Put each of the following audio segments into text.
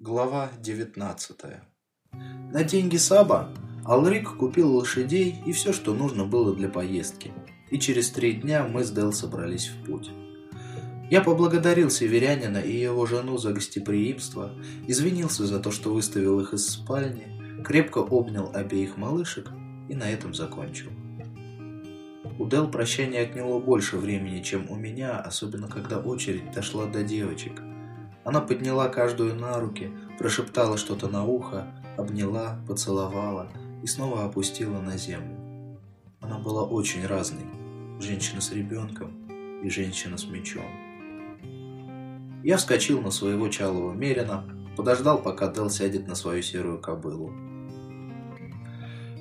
Глава 19 На деньги Саба Алрик купил лошадей и все, что нужно было для поездки. И через три дня мы с Дел собрались в путь. Я поблагодарил северянина и его жену за гостеприимство, извинился за то, что выставил их из спальни, крепко обнял обеих малышек и на этом закончил. У Дел прощание отняло больше времени, чем у меня, особенно когда очередь дошла до девочек. Она подняла каждую на руки, прошептала что-то на ухо, обняла, поцеловала и снова опустила на землю. Она была очень разной. Женщина с ребенком и женщина с мечом. Я вскочил на своего чалого мерина, подождал, пока Дел сядет на свою серую кобылу.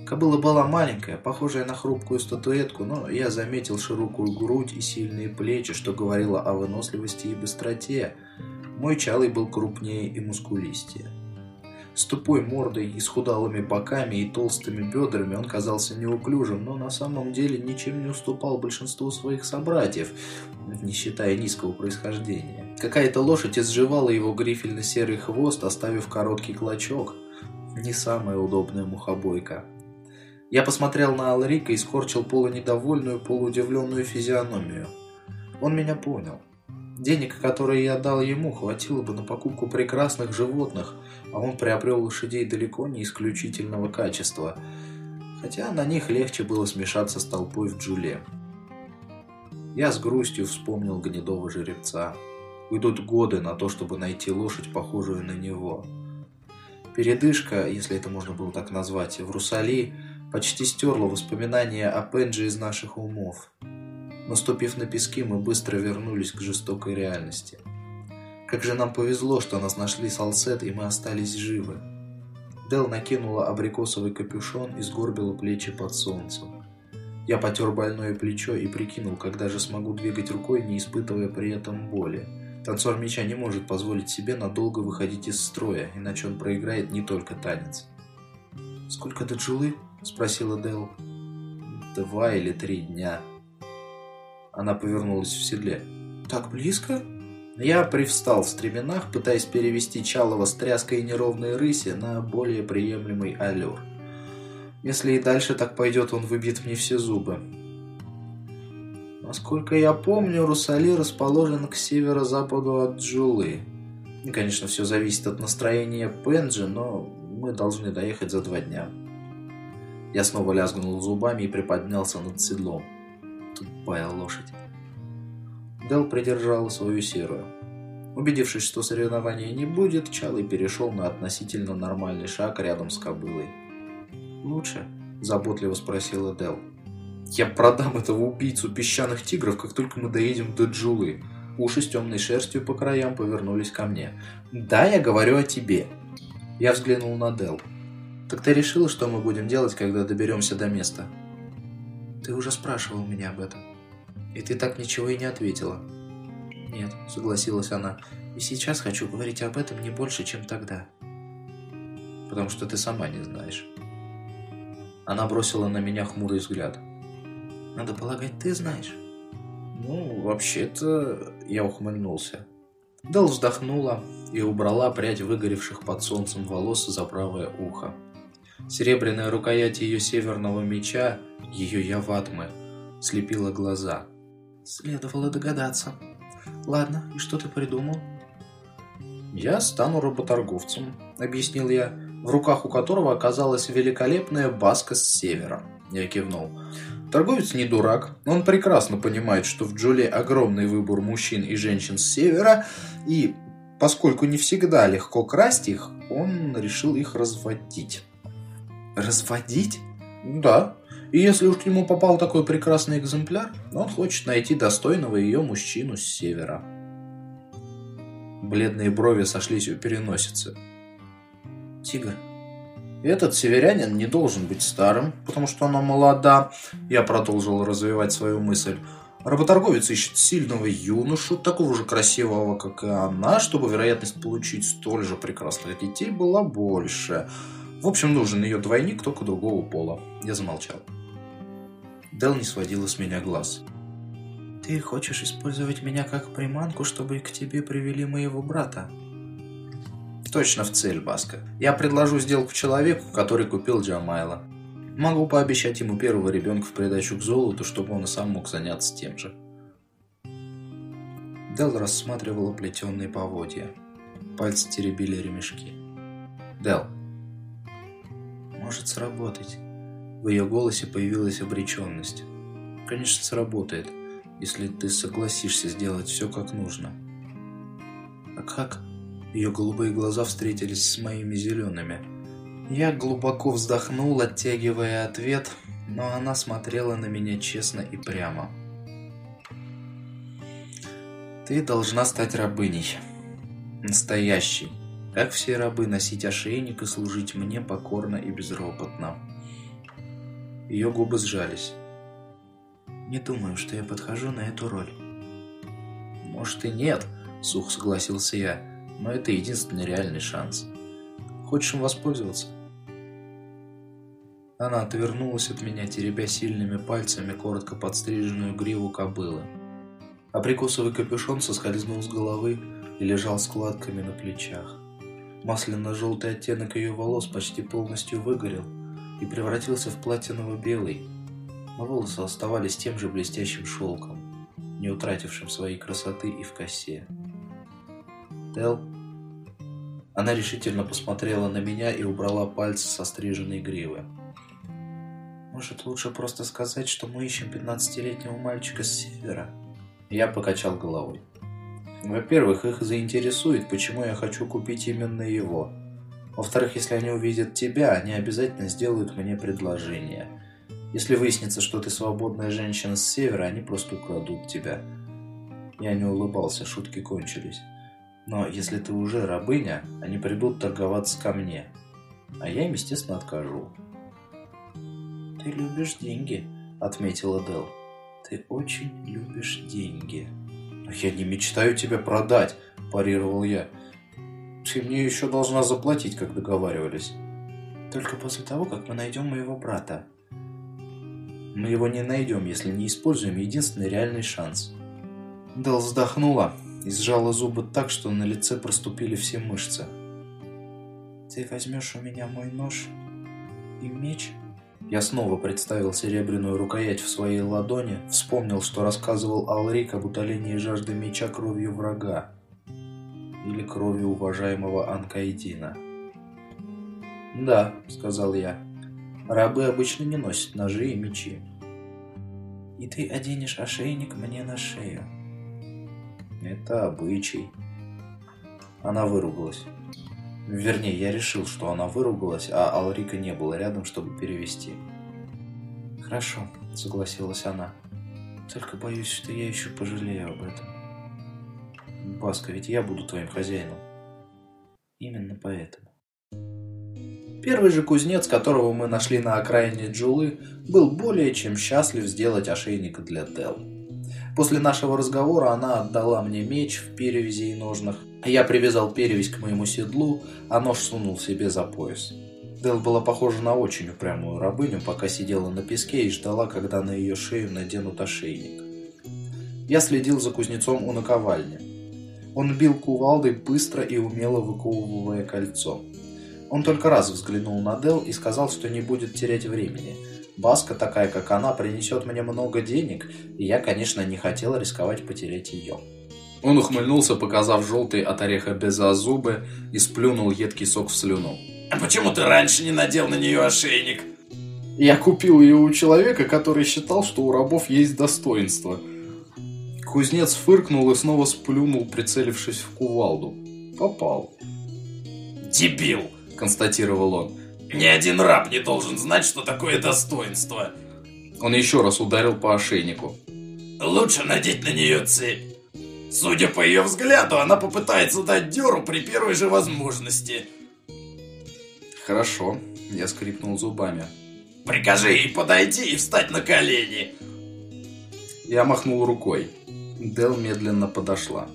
Кобыла была маленькая, похожая на хрупкую статуэтку, но я заметил широкую грудь и сильные плечи, что говорило о выносливости и быстроте. Мой чалый был крупнее и мускулистее. С тупой мордой, исхудалыми боками и толстыми бедрами он казался неуклюжим, но на самом деле ничем не уступал большинству своих собратьев, не считая низкого происхождения. Какая-то лошадь изживала его грифельно-серый хвост, оставив короткий клочок. Не самая удобная мухобойка. Я посмотрел на Алрика и скорчил полунедовольную, полуудивленную физиономию. Он меня понял. Денег, которые я дал ему, хватило бы на покупку прекрасных животных, а он приобрел лошадей далеко не исключительного качества, хотя на них легче было смешаться с толпой в джуле. Я с грустью вспомнил гнедого жеребца. Уйдут годы на то, чтобы найти лошадь, похожую на него. Передышка, если это можно было так назвать, в Русали – почти стерла воспоминания о Пенджи из наших умов. Наступив на пески, мы быстро вернулись к жестокой реальности. Как же нам повезло, что нас нашли Салсет, и мы остались живы. Дел накинула абрикосовый капюшон и сгорбила плечи под солнцем. Я потер больное плечо и прикинул, когда же смогу двигать рукой, не испытывая при этом боли. Танцор меча не может позволить себе надолго выходить из строя, иначе он проиграет не только танец. «Сколько до Джулы?» – спросила Дэл. «Два или три дня». Она повернулась в седле. «Так близко?» Я привстал в стременах, пытаясь перевести Чалова с тряской и неровной рыси на более приемлемый аллюр. Если и дальше так пойдет, он выбьет мне все зубы. Насколько я помню, Русали расположен к северо-западу от Джулы. И, конечно, все зависит от настроения Пенджи, но мы должны доехать за два дня. Я снова лязгнул зубами и приподнялся над седлом. Тупая лошадь. Дел придержал свою серую. Убедившись, что соревнования не будет, Чалый перешел на относительно нормальный шаг рядом с кобылой. «Лучше?» – заботливо спросила Дел. «Я продам этого убийцу песчаных тигров, как только мы доедем до Джулы». Уши с темной шерстью по краям повернулись ко мне. «Да, я говорю о тебе». Я взглянул на Дел. «Так ты решила, что мы будем делать, когда доберемся до места?» «Ты уже спрашивал меня об этом. И ты так ничего и не ответила». «Нет», — согласилась она. «И сейчас хочу говорить об этом не больше, чем тогда». «Потому что ты сама не знаешь». Она бросила на меня хмурый взгляд. «Надо полагать, ты знаешь». «Ну, вообще-то...» Я ухмыльнулся. Дел вздохнула и убрала прядь выгоревших под солнцем волос за правое ухо. Серебряная рукоять ее северного меча, ее яватмы, слепила глаза. Следовало догадаться. Ладно, и что ты придумал? Я стану работорговцем, объяснил я, в руках у которого оказалась великолепная баска с севера. Я кивнул. Торговец не дурак, он прекрасно понимает, что в Джуле огромный выбор мужчин и женщин с севера, и поскольку не всегда легко красть их, он решил их разводить. Разводить? Да. И если уж к нему попал такой прекрасный экземпляр, он хочет найти достойного ее мужчину с севера. Бледные брови сошлись у переносицы. Тигр. Этот северянин не должен быть старым, потому что она молода. Я продолжил развивать свою мысль. Работорговец ищет сильного юношу, такого же красивого, как и она, чтобы вероятность получить столь же прекрасных детей была больше. В общем, нужен ее двойник, только другого пола. Я замолчал. Дел не сводила с меня глаз. «Ты хочешь использовать меня как приманку, чтобы к тебе привели моего брата?» Точно в цель, Баска. Я предложу сделку человеку, который купил Джамайла. Могу пообещать ему первого ребенка в придачу к золоту, чтобы он и сам мог заняться тем же. Дел рассматривала плетеные поводья. Пальцы теребили ремешки. Дел, может сработать. В ее голосе появилась обреченность. Конечно, сработает, если ты согласишься сделать все как нужно. А как? Ее голубые глаза встретились с моими зелеными. Я глубоко вздохнул, оттягивая ответ, но она смотрела на меня честно и прямо. Ты должна стать рабыней. Настоящей. Как все рабы, носить ошейник и служить мне покорно и безропотно. Ее губы сжались. Не думаю, что я подхожу на эту роль. Может и нет, сухо согласился я, но это единственный реальный шанс. Хочешь им воспользоваться? Она отвернулась от меня, теребя сильными пальцами коротко подстриженную гриву кобылы. Абрикосовый капюшон соскользнул с головы и лежал складками на плечах. Масляно-желтый оттенок ее волос почти полностью выгорел и превратился в платиново-белый, но волосы оставались тем же блестящим шелком, не утратившим своей красоты и в косе. Тел? Она решительно посмотрела на меня и убрала пальцы со стриженной гривы. Может, лучше просто сказать, что мы ищем 15-летнего мальчика с севера? Я покачал головой. Во-первых, их заинтересует, почему я хочу купить именно его. Во-вторых, если они увидят тебя, они обязательно сделают мне предложение. Если выяснится, что ты свободная женщина с севера, они просто украдут тебя. Я не улыбался, шутки кончились. Но если ты уже рабыня, они придут торговаться ко мне. А я им, естественно, откажу. «Ты любишь деньги», — отметила Дел. «Ты очень любишь деньги». «Я не мечтаю тебя продать», – парировал я. «Ты мне еще должна заплатить, как договаривались». «Только после того, как мы найдем моего брата». «Мы его не найдем, если не используем единственный реальный шанс». Дел вздохнула и сжала зубы так, что на лице проступили все мышцы. «Ты возьмешь у меня мой нож и меч?» Я снова представил серебряную рукоять в своей ладони, вспомнил, что рассказывал Алрик об утолении жажды меча кровью врага или кровью уважаемого Анкайдина. «Да», — сказал я, — «рабы обычно не носят ножи и мечи». «И ты оденешь ошейник мне на шею». «Это обычай». Она выругалась. Вернее, я решил, что она выругалась, а Алрика не было рядом, чтобы перевести. «Хорошо», — согласилась она. «Только боюсь, что я еще пожалею об этом». «Баска, ведь я буду твоим хозяином». «Именно поэтому». Первый же кузнец, которого мы нашли на окраине Джулы, был более чем счастлив сделать ошейник для Тел. После нашего разговора она отдала мне меч в перевязи и ножнах, я привязал перевязь к моему седлу, а нож сунул себе за пояс. Дел была похожа на очень упрямую рабыню, пока сидела на песке и ждала, когда на ее шею наденут ошейник. Я следил за кузнецом у наковальни. Он бил кувалдой быстро и умело выковывая кольцо. Он только раз взглянул на Дел и сказал, что не будет терять времени. Баска, такая как она, принесет мне много денег, и я, конечно, не хотел рисковать потерять ее. Он ухмыльнулся, показав желтый от ореха беза зубы и сплюнул едкий сок в слюну. «А почему ты раньше не надел на нее ошейник?» Я купил ее у человека, который считал, что у рабов есть достоинство. Кузнец фыркнул и снова сплюнул, прицелившись в кувалду. Попал. «Дебил!» – констатировал он. «Ни один раб не должен знать, что такое достоинство!» Он еще раз ударил по ошейнику. «Лучше надеть на нее цепь. Судя по ее взгляду, она попытается дать дёру при первой же возможности. Хорошо, я скрипнул зубами. Прикажи ей подойти и встать на колени. Я махнул рукой. Дел медленно подошла.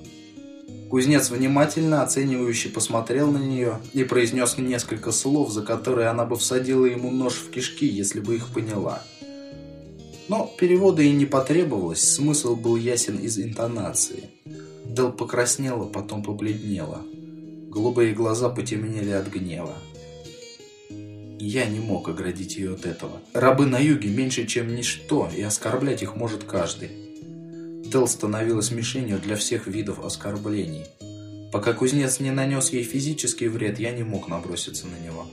Кузнец внимательно, оценивающе посмотрел на нее и произнес несколько слов, за которые она бы всадила ему нож в кишки, если бы их поняла. Но перевода и не потребовалось, смысл был ясен из интонации. Дел покраснела, потом побледнела. Голубые глаза потемнели от гнева. Я не мог оградить ее от этого. Рабы на юге меньше, чем ничто, и оскорблять их может каждый. Дел становилась мишенью для всех видов оскорблений. Пока кузнец не нанес ей физический вред, я не мог наброситься на него.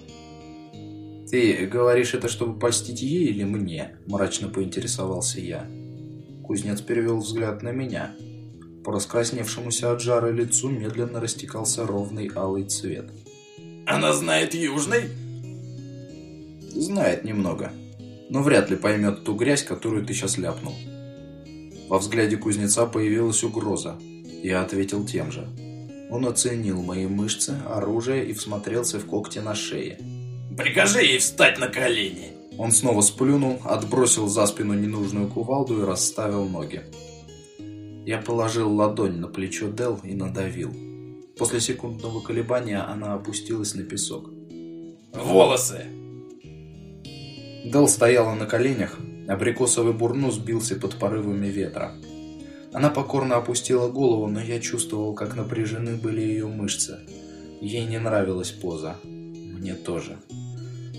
«Ты говоришь это, чтобы польстить ей или мне?» – мрачно поинтересовался я. Кузнец перевел взгляд на меня. По раскрасневшемуся от жара лицу медленно растекался ровный алый цвет. «Она знает южный?» «Знает немного, но вряд ли поймет ту грязь, которую ты сейчас ляпнул». Во взгляде кузнеца появилась угроза. Я ответил тем же. Он оценил мои мышцы, оружие и всмотрелся в когти на шее. «Прикажи ей встать на колени!» Он снова сплюнул, отбросил за спину ненужную кувалду и расставил ноги. Я положил ладонь на плечо Дел и надавил. После секундного колебания она опустилась на песок. «Волосы!» Дел стояла на коленях, Абрикосовый бурнус сбился под порывами ветра. Она покорно опустила голову, но я чувствовал, как напряжены были ее мышцы. Ей не нравилась поза. Мне тоже.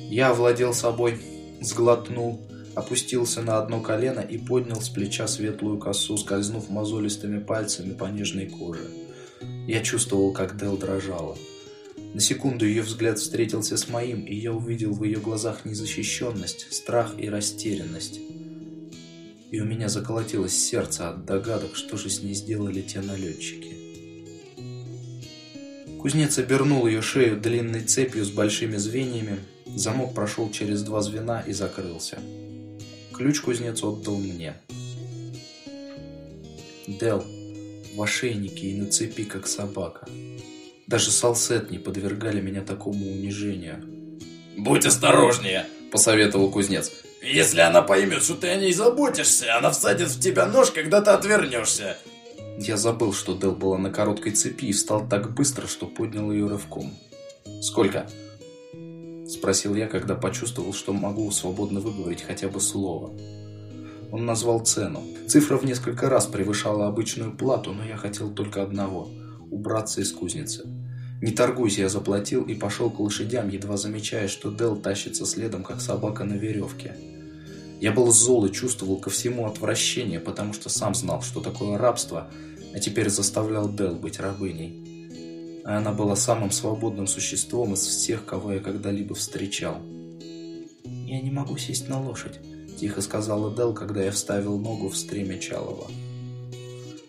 Я овладел собой, сглотнул, опустился на одно колено и поднял с плеча светлую косу, скользнув мозолистыми пальцами по нежной коже. Я чувствовал, как Дел дрожала. На секунду ее взгляд встретился с моим, и я увидел в ее глазах незащищенность, страх и растерянность. И у меня заколотилось сердце от догадок, что же с ней сделали те налетчики. Кузнец обернул ее шею длинной цепью с большими звеньями, замок прошел через два звена и закрылся. Ключ кузнец отдал мне. Дел, в ошейнике и на цепи, как собака. Даже салсет не подвергали меня такому унижению. «Будь осторожнее!» – посоветовал кузнец. «Если она поймет, что ты о ней заботишься, она всадит в тебя нож, когда ты отвернешься!» Я забыл, что Дел была на короткой цепи и встал так быстро, что поднял ее рывком. «Сколько?» – спросил я, когда почувствовал, что могу свободно выговорить хотя бы слово. Он назвал цену. Цифра в несколько раз превышала обычную плату, но я хотел только одного – убраться из кузницы. Не торгуясь, я заплатил и пошел к лошадям, едва замечая, что Дел тащится следом, как собака на веревке. Я был зол и чувствовал ко всему отвращение, потому что сам знал, что такое рабство, а теперь заставлял Дел быть рабыней. А она была самым свободным существом из всех, кого я когда-либо встречал. «Я не могу сесть на лошадь», – тихо сказала Дел, когда я вставил ногу в стремя Чалова.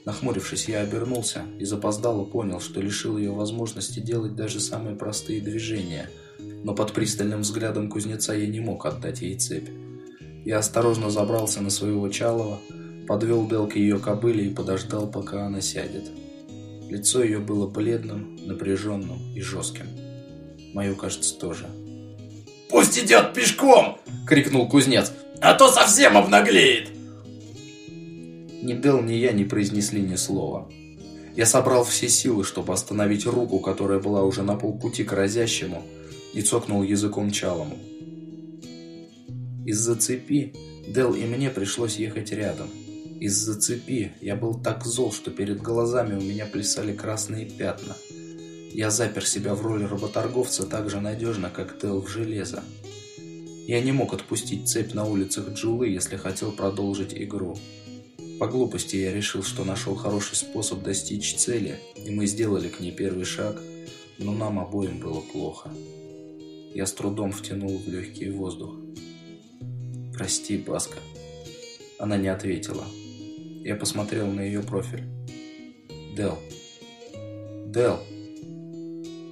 Нахмурившись, я обернулся и запоздало понял, что лишил ее возможности делать даже самые простые движения. Но под пристальным взглядом кузнеца я не мог отдать ей цепь. Я осторожно забрался на своего Чалова, подвел Дел к ее кобыле и подождал, пока она сядет. Лицо ее было бледным, напряженным и жестким. Мое, кажется, тоже. «Пусть идет пешком!» — крикнул кузнец. «А то совсем обнаглеет!» Ни Дел, ни я не произнесли ни слова. Я собрал все силы, чтобы остановить руку, которая была уже на полпути к разящему, и цокнул языком чалому. Из-за цепи Дел и мне пришлось ехать рядом. Из-за цепи я был так зол, что перед глазами у меня плясали красные пятна. Я запер себя в роли работорговца так же надежно, как Дел в железо. Я не мог отпустить цепь на улицах Джулы, если хотел продолжить игру. По глупости я решил, что нашел хороший способ достичь цели, и мы сделали к ней первый шаг, но нам обоим было плохо. Я с трудом втянул в легкий воздух. «Прости, Баска». Она не ответила. Я посмотрел на ее профиль. «Дел. Дел.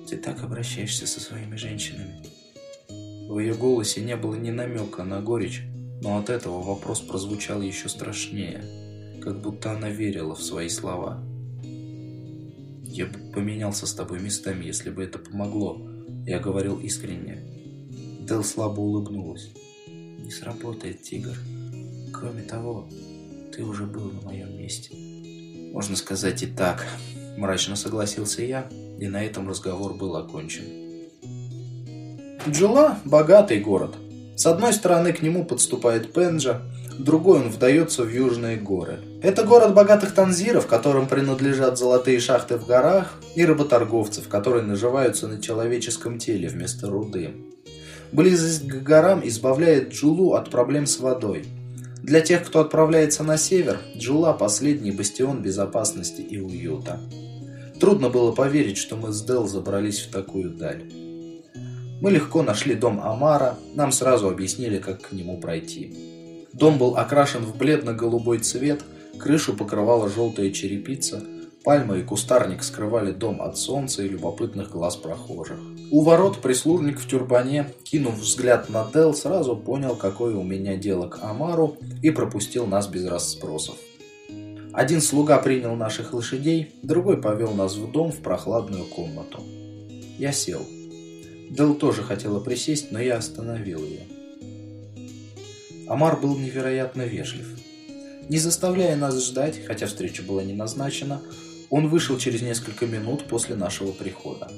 Ты так обращаешься со своими женщинами». В ее голосе не было ни намека на горечь, но от этого вопрос прозвучал еще страшнее как будто она верила в свои слова. «Я бы поменялся с тобой местами, если бы это помогло», — я говорил искренне. Дел слабо улыбнулась. «Не сработает, тигр. Кроме того, ты уже был на моем месте». «Можно сказать и так», — мрачно согласился я, и на этом разговор был окончен. Джула – богатый город. С одной стороны к нему подступает Пенджа, другой он вдается в южные горы. Это город богатых танзиров, которым принадлежат золотые шахты в горах, и работорговцев, которые наживаются на человеческом теле вместо руды. Близость к горам избавляет Джулу от проблем с водой. Для тех, кто отправляется на север, Джула – последний бастион безопасности и уюта. Трудно было поверить, что мы с Дел забрались в такую даль. Мы легко нашли дом Амара, нам сразу объяснили, как к нему пройти. Дом был окрашен в бледно-голубой цвет, крышу покрывала желтая черепица, пальмы и кустарник скрывали дом от солнца и любопытных глаз прохожих. У ворот прислужник в тюрбане, кинув взгляд на Дел, сразу понял, какое у меня дело к Амару и пропустил нас без расспросов. Один слуга принял наших лошадей, другой повел нас в дом в прохладную комнату. Я сел. Дел тоже хотела присесть, но я остановил ее. Амар был невероятно вежлив. Не заставляя нас ждать, хотя встреча была не назначена, он вышел через несколько минут после нашего прихода.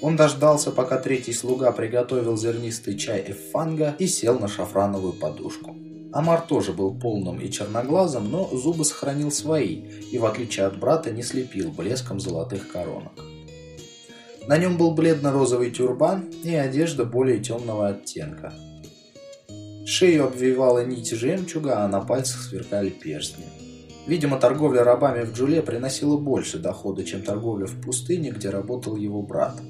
Он дождался, пока третий слуга приготовил зернистый чай эффанга и сел на шафрановую подушку. Амар тоже был полным и черноглазым, но зубы сохранил свои и, в отличие от брата, не слепил блеском золотых коронок. На нем был бледно-розовый тюрбан и одежда более темного оттенка. Шею обвивала нить жемчуга, а на пальцах сверкали перстни. Видимо, торговля рабами в Джуле приносила больше дохода, чем торговля в пустыне, где работал его брат.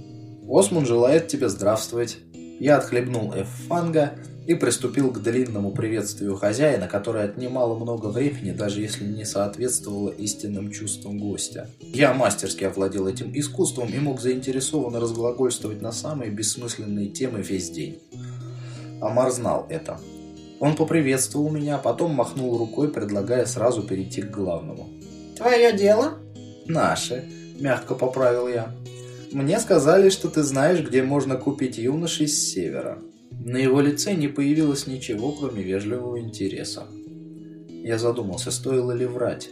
«Осмун желает тебе здравствовать». Я отхлебнул эффанга и приступил к длинному приветствию хозяина, которое отнимало много времени, даже если не соответствовало истинным чувствам гостя. Я мастерски овладел этим искусством и мог заинтересованно разглагольствовать на самые бессмысленные темы весь день. Амар знал это. Он поприветствовал меня, потом махнул рукой, предлагая сразу перейти к главному. «Твое дело?» «Наше», — мягко поправил я. «Мне сказали, что ты знаешь, где можно купить юношей с севера». На его лице не появилось ничего, кроме вежливого интереса. Я задумался, стоило ли врать.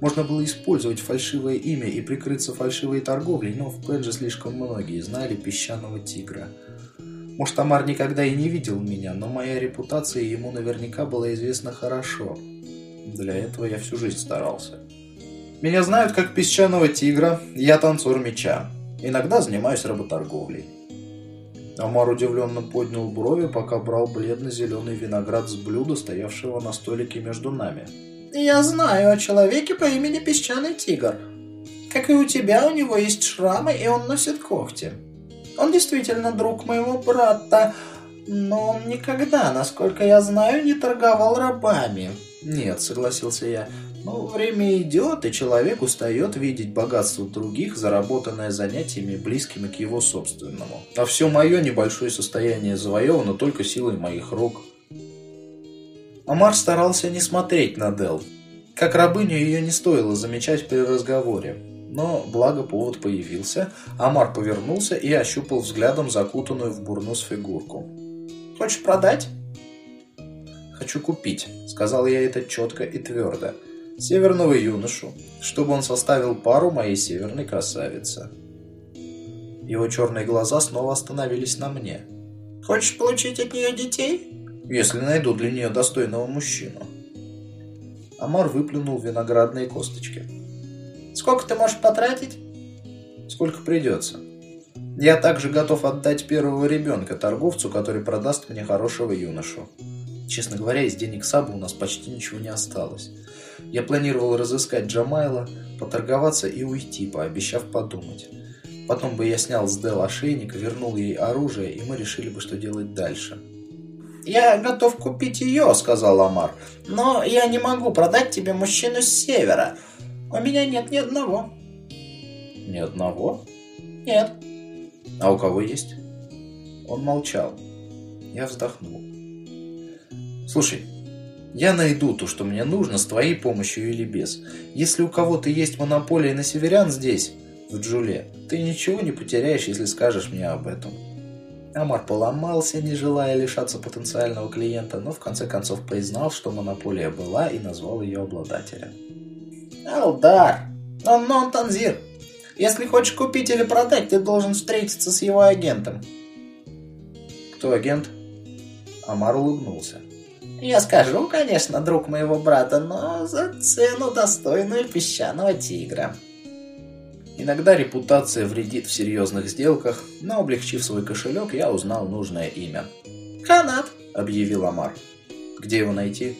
Можно было использовать фальшивое имя и прикрыться фальшивой торговлей, но в Пэдже слишком многие знали песчаного тигра — может, Амар никогда и не видел меня, но моя репутация ему наверняка была известна хорошо. Для этого я всю жизнь старался. Меня знают как песчаного тигра, я танцор меча. Иногда занимаюсь работорговлей. Амар удивленно поднял брови, пока брал бледно-зеленый виноград с блюда, стоявшего на столике между нами. «Я знаю о человеке по имени Песчаный Тигр. Как и у тебя, у него есть шрамы, и он носит когти. Он действительно друг моего брата, но он никогда, насколько я знаю, не торговал рабами. Нет, согласился я. Но время идет, и человек устает видеть богатство других, заработанное занятиями, близкими к его собственному. А все мое небольшое состояние завоевано только силой моих рук. Амар старался не смотреть на Дел. Как рабыню ее не стоило замечать при разговоре но благо повод появился. Амар повернулся и ощупал взглядом закутанную в бурнус фигурку. «Хочешь продать?» «Хочу купить», — сказал я это четко и твердо. «Северного юношу, чтобы он составил пару моей северной красавицы». Его черные глаза снова остановились на мне. «Хочешь получить от нее детей?» «Если найду для нее достойного мужчину». Амар выплюнул виноградные косточки. Сколько ты можешь потратить? Сколько придется. Я также готов отдать первого ребенка торговцу, который продаст мне хорошего юношу. Честно говоря, из денег Саба у нас почти ничего не осталось. Я планировал разыскать Джамайла, поторговаться и уйти, пообещав подумать. Потом бы я снял с Дел ошейник, вернул ей оружие, и мы решили бы, что делать дальше. «Я готов купить ее», — сказал Амар. «Но я не могу продать тебе мужчину с севера. У меня нет ни одного. Ни одного? Нет. А у кого есть? Он молчал. Я вздохнул. Слушай, я найду то, что мне нужно, с твоей помощью или без. Если у кого-то есть монополия на северян здесь, в Джуле, ты ничего не потеряешь, если скажешь мне об этом. Амар поломался, не желая лишаться потенциального клиента, но в конце концов признал, что монополия была и назвал ее обладателя. Алдар, он нон-танзир. Если хочешь купить или продать, ты должен встретиться с его агентом. Кто агент? Амар улыбнулся. Я скажу, конечно, друг моего брата, но за цену достойную песчаного тигра. Иногда репутация вредит в серьезных сделках, но облегчив свой кошелек, я узнал нужное имя. «Канат», — объявил Амар. «Где его найти?»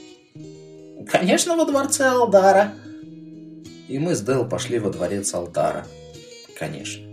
«Конечно, во дворце Алдара». И мы с Дел пошли во дворец Алдара. Конечно.